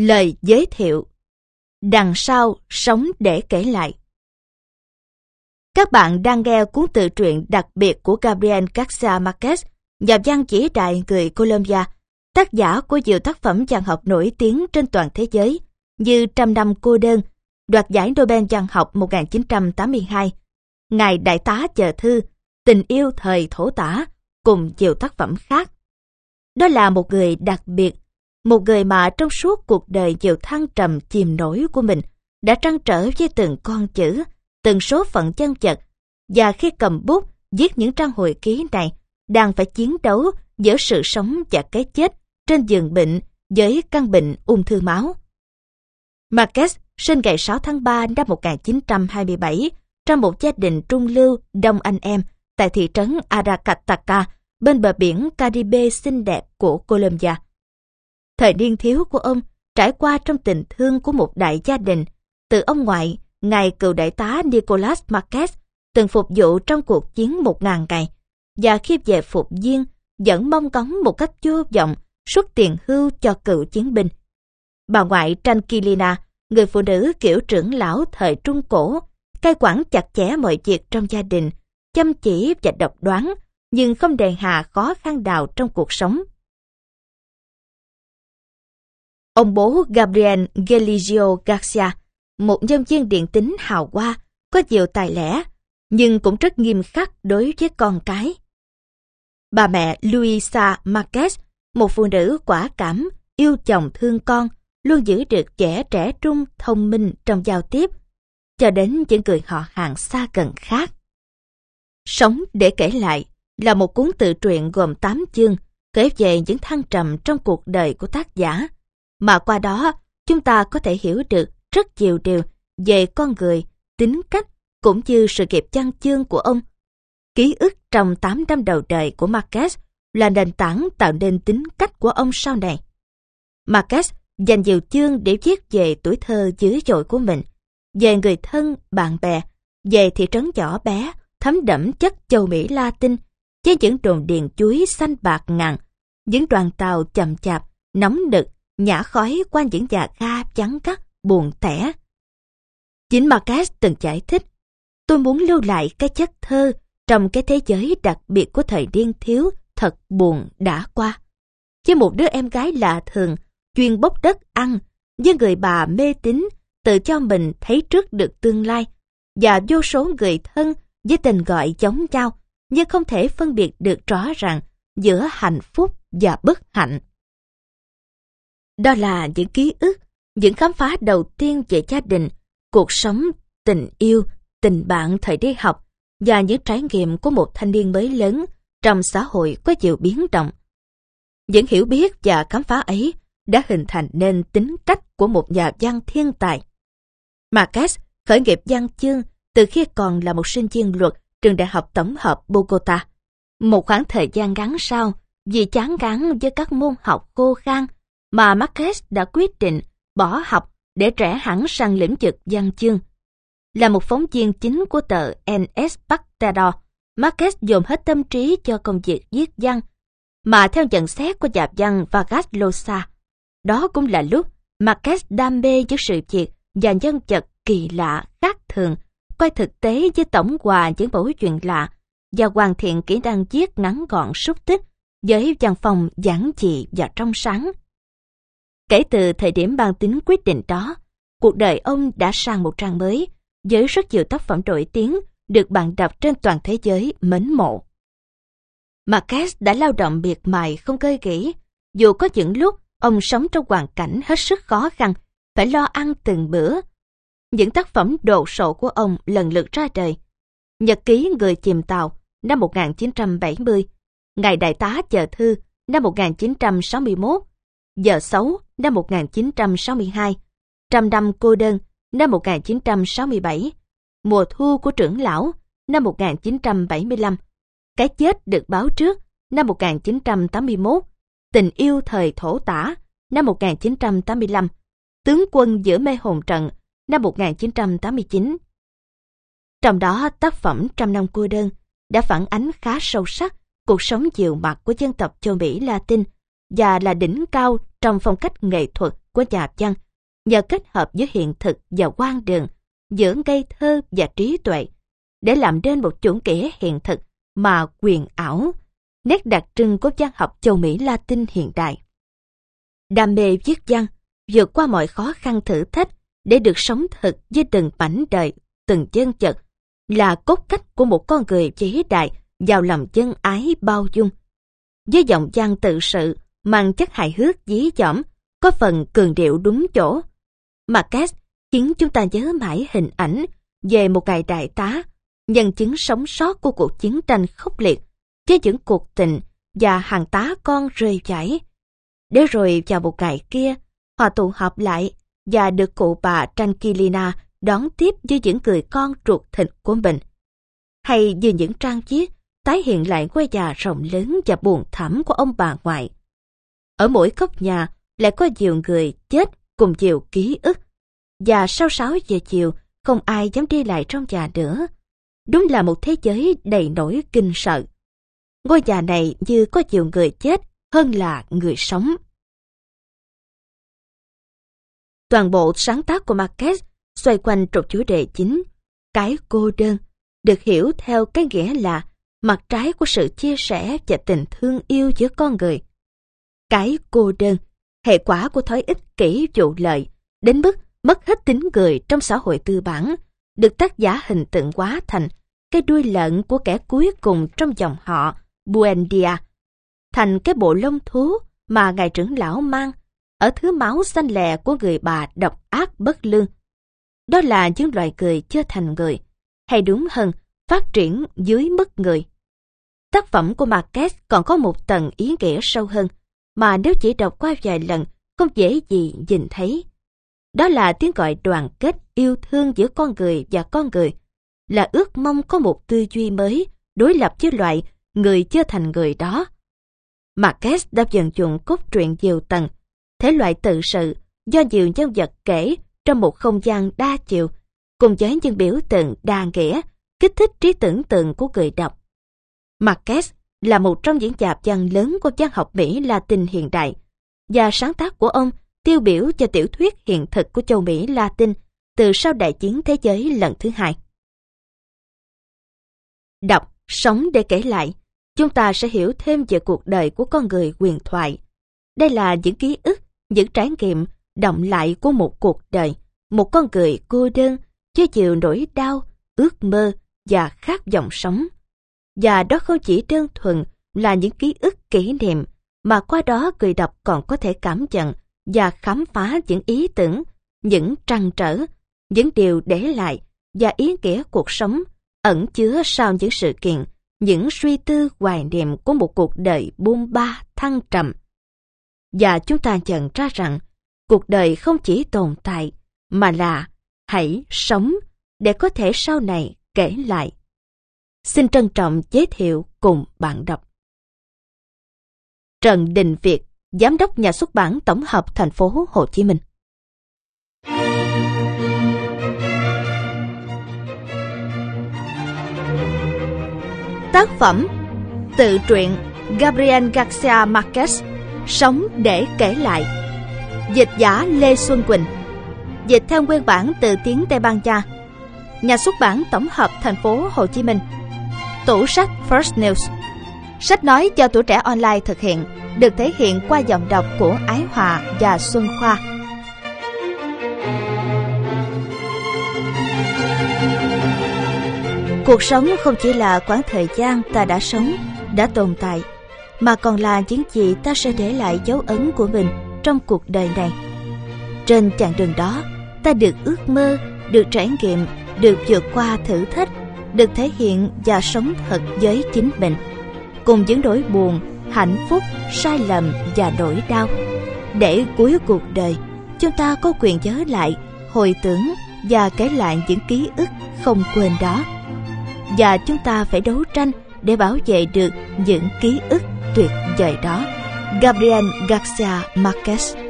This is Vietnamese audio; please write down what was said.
Lời giới thiệu Đằng sau sống để kể lại Các bạn đang nghe cuốn tự truyện đặc biệt của Gabriel Garcia Marquez, nhà văn chỉ đại người Colombia, tác giả của nhiều tác phẩm văn học nổi tiếng trên toàn thế giới như Trăm năm cô đơn, đoạt giải Nobel văn học 1982, Ngài Đại tá chờ thư, Tình yêu thời thổ tả, cùng nhiều tác phẩm khác. Đó là một người đặc biệt, một người mà trong suốt cuộc đời nhiều thăng trầm chìm nổi của mình đã trăn trở với từng con chữ, từng số phận chân chật, và khi cầm bút viết những trang hồi ký này, đang phải chiến đấu giữa sự sống và cái chết trên giường bệnh với căn bệnh ung thư máu. Marquez sinh ngày 6 tháng 3 năm 1927 trong một gia đình trung lưu đông anh em tại thị trấn Aracataca bên bờ biển Caribe xinh đẹp của Colombia. Thời niên thiếu của ông trải qua trong tình thương của một đại gia đình, từ ông ngoại, ngài cựu đại tá Nicolas Marquez, từng phục vụ trong cuộc chiến một ngàn ngày, và khi về phục viên, vẫn mong cống một cách vô vọng xuất tiền hưu cho cựu chiến binh. Bà ngoại Tranquilina, người phụ nữ kiểu trưởng lão thời Trung Cổ, cai quản chặt chẽ mọi việc trong gia đình, chăm chỉ và độc đoán, nhưng không đề hà khó khăn nào trong cuộc sống. Ông bố Gabriel Galileo Garcia, một nhân viên điện tính hào hoa, có nhiều tài lẻ, nhưng cũng rất nghiêm khắc đối với con cái. Bà mẹ Luisa Marquez, một phụ nữ quả cảm, yêu chồng thương con, luôn giữ được trẻ trẻ trung, thông minh trong giao tiếp, cho đến những người họ hàng xa gần khác. Sống để kể lại là một cuốn tự truyện gồm 8 chương kể về những thăng trầm trong cuộc đời của tác giả, mà qua đó chúng ta có thể hiểu được rất nhiều điều về con người, tính cách cũng như sự nghiệp chăn chương của ông. Ký ức trong 8 năm đầu đời của Marquez là nền tảng tạo nên tính cách của ông sau này. Marquez dành nhiều chương để viết về tuổi thơ dữ dội của mình, về người thân, bạn bè, về thị trấn nhỏ bé, thấm đẫm chất châu Mỹ Latin, với những đồn điền chuối xanh bạc ngàn, những đoàn tàu chậm chạp, nóng đực, nhả khói quan những già ga trắng cắt, buồn tẻ. Chính Marcus từng giải thích, tôi muốn lưu lại cái chất thơ trong cái thế giới đặc biệt của thời niên thiếu thật buồn đã qua. Với một đứa em gái lạ thường, chuyên bốc đất ăn, với người bà mê tín, tự cho mình thấy trước được tương lai, và vô số người thân với tình gọi giống nhau, nhưng không thể phân biệt được rõ ràng giữa hạnh phúc và bất hạnh. Đó là những ký ức, những khám phá đầu tiên về gia đình, cuộc sống, tình yêu, tình bạn thời đi học và những trải nghiệm của một thanh niên mới lớn trong xã hội có nhiều biến động. Những hiểu biết và khám phá ấy đã hình thành nên tính cách của một nhà văn thiên tài. Marquez khởi nghiệp văn chương từ khi còn là một sinh viên luật trường đại học tổng hợp Bogota. Một khoảng thời gian ngắn sau, vì chán ngán với các môn học khô khan, mà Marquez đã quyết định bỏ học để trẻ hẳn sang lĩnh vực văn chương. Là một phóng viên chính của tờ NS Pactador, Marquez dồn hết tâm trí cho công việc viết văn, mà theo nhận xét của nhà văn Vargas Llosa, đó cũng là lúc Marquez đam mê với sự việc và nhân vật kỳ lạ, khác thường, coi thực tế với tổng hòa những mẫu chuyện lạ và hoàn thiện kỹ năng viết ngắn gọn xúc tích với văn phòng giản dị và trong sáng. Kể từ thời điểm ban tính quyết định đó, cuộc đời ông đã sang một trang mới với rất nhiều tác phẩm nổi tiếng được bạn đọc trên toàn thế giới mến mộ. Marquez đã lao động biệt mài không cơi kỹ, dù có những lúc ông sống trong hoàn cảnh hết sức khó khăn, phải lo ăn từng bữa. Những tác phẩm đồ sộ của ông lần lượt ra đời. Nhật ký Người chìm tàu năm 1970, Ngày Đại tá chờ thư năm 1961, Giờ xấu năm 1962, Trăm năm cô đơn năm 1967, Mùa thu của trưởng lão năm 1975, Cái chết được báo trước năm 1981, Tình yêu thời thổ tả năm 1985, Tướng quân giữa mê hồn trận năm 1989. Trong đó tác phẩm Trăm năm cô đơn đã phản ánh khá sâu sắc cuộc sống dịu mặt của dân tộc châu Mỹ Latin và là đỉnh cao trong phong cách nghệ thuật của nhà văn nhờ kết hợp giữa hiện thực và quan đường, giữa ngây thơ và trí tuệ, để làm nên một chủ nghĩa hiện thực mà quyền ảo, nét đặc trưng của văn học châu Mỹ Latin hiện đại. Đam mê viết văn, vượt qua mọi khó khăn thử thách để được sống thực với từng mảnh đời, từng chân chật, là cốt cách của một con người vĩ đại giàu lòng chân ái bao dung. Với giọng văn tự sự, mang chất hài hước dí dỏm, có phần cường điệu đúng chỗ. mà Marquez khiến chúng ta nhớ mãi hình ảnh về một ngày đại tá, nhân chứng sống sót của cuộc chiến tranh khốc liệt, với những cuộc tình và hàng tá con rơi chảy. Để rồi vào một ngày kia, họ tụ họp lại và được cụ bà Tranquilina đón tiếp với những người con ruột thịt của mình. Hay như những trang viết tái hiện lại quê nhà rộng lớn và buồn thẳm của ông bà ngoại. Ở mỗi góc nhà lại có nhiều người chết cùng nhiều ký ức. Và sau 6 giờ chiều, không ai dám đi lại trong nhà nữa. Đúng là một thế giới đầy nỗi kinh sợ. Ngôi nhà này như có nhiều người chết hơn là người sống. Toàn bộ sáng tác của Marquez xoay quanh trục chủ đề chính, cái cô đơn, được hiểu theo cái nghĩa là mặt trái của sự chia sẻ và tình thương yêu giữa con người. Cái cô đơn, hệ quả của thói ích kỷ vụ lợi, đến mức mất hết tính người trong xã hội tư bản, được tác giả hình tượng hóa thành cái đuôi lợn của kẻ cuối cùng trong dòng họ Buendia, thành cái bộ lông thú mà ngài trưởng lão mang ở thứ máu xanh lè của người bà độc ác bất lương. Đó là những loài người chưa thành người, hay đúng hơn, phát triển dưới mức người. Tác phẩm của Marquez còn có một tầng ý nghĩa sâu hơn, mà nếu chỉ đọc qua vài lần không dễ gì nhìn thấy. Đó là tiếng gọi đoàn kết yêu thương giữa con người và con người, là ước mong có một tư duy mới đối lập với loại người chưa thành người đó. Marquez đã dần dụng cốt truyện nhiều tầng, thể loại tự sự do nhiều nhân vật kể trong một không gian đa chiều, cùng với những biểu tượng đa nghĩa, kích thích trí tưởng tượng của người đọc. Marquez là một trong những nhà văn lớn của văn học Mỹ Latin hiện đại, và sáng tác của ông tiêu biểu cho tiểu thuyết hiện thực của châu Mỹ Latin từ sau đại chiến thế giới lần thứ hai. Đọc, sống để kể lại, chúng ta sẽ hiểu thêm về cuộc đời của con người quyền thoại. Đây là những ký ức, những trải nghiệm động lại của một cuộc đời, một con người cô đơn, chưa chịu nỗi đau, ước mơ và khát vọng sống. Và đó không chỉ đơn thuần là những ký ức kỷ niệm, mà qua đó người đọc còn có thể cảm nhận và khám phá những ý tưởng, những trăn trở, những điều để lại và ý nghĩa cuộc sống ẩn chứa sau những sự kiện, những suy tư hoài niệm của một cuộc đời buông ba thăng trầm. Và chúng ta nhận ra rằng cuộc đời không chỉ tồn tại, mà là hãy sống để có thể sau này kể lại. Xin trân trọng giới thiệu cùng bạn đọc. Trần Đình Việt, Giám đốc Nhà xuất bản Tổng hợp Thành phố Hồ Chí Minh. Tác phẩm Tự truyện Gabriel Garcia Marquez Sống để kể lại Dịch giả Lê Xuân Quỳnh Dịch theo nguyên bản từ tiếng Tây Ban Nha Nhà xuất bản tổng hợp thành phố Hồ Chí Minh Tủ sách First News Sách nói cho tuổi trẻ online thực hiện được thể hiện qua giọng đọc của Ái Hòa và Xuân Khoa. Cuộc sống không chỉ là quãng thời gian ta đã sống, đã tồn tại, mà còn là những gì ta sẽ để lại dấu ấn của mình trong cuộc đời này. Trên chặng đường đó, ta được ước mơ, được trải nghiệm, được vượt qua thử thách, được thể hiện và sống thật với chính mình. Cùng những nỗi buồn, hạnh phúc, sai lầm và nỗi đau. Để cuối cuộc đời, chúng ta có quyền nhớ lại, hồi tưởng và kể lại những ký ức không quên đó. Và chúng ta phải đấu tranh để bảo vệ được những ký ức tuyệt vời đó. Gabriel Garcia Marquez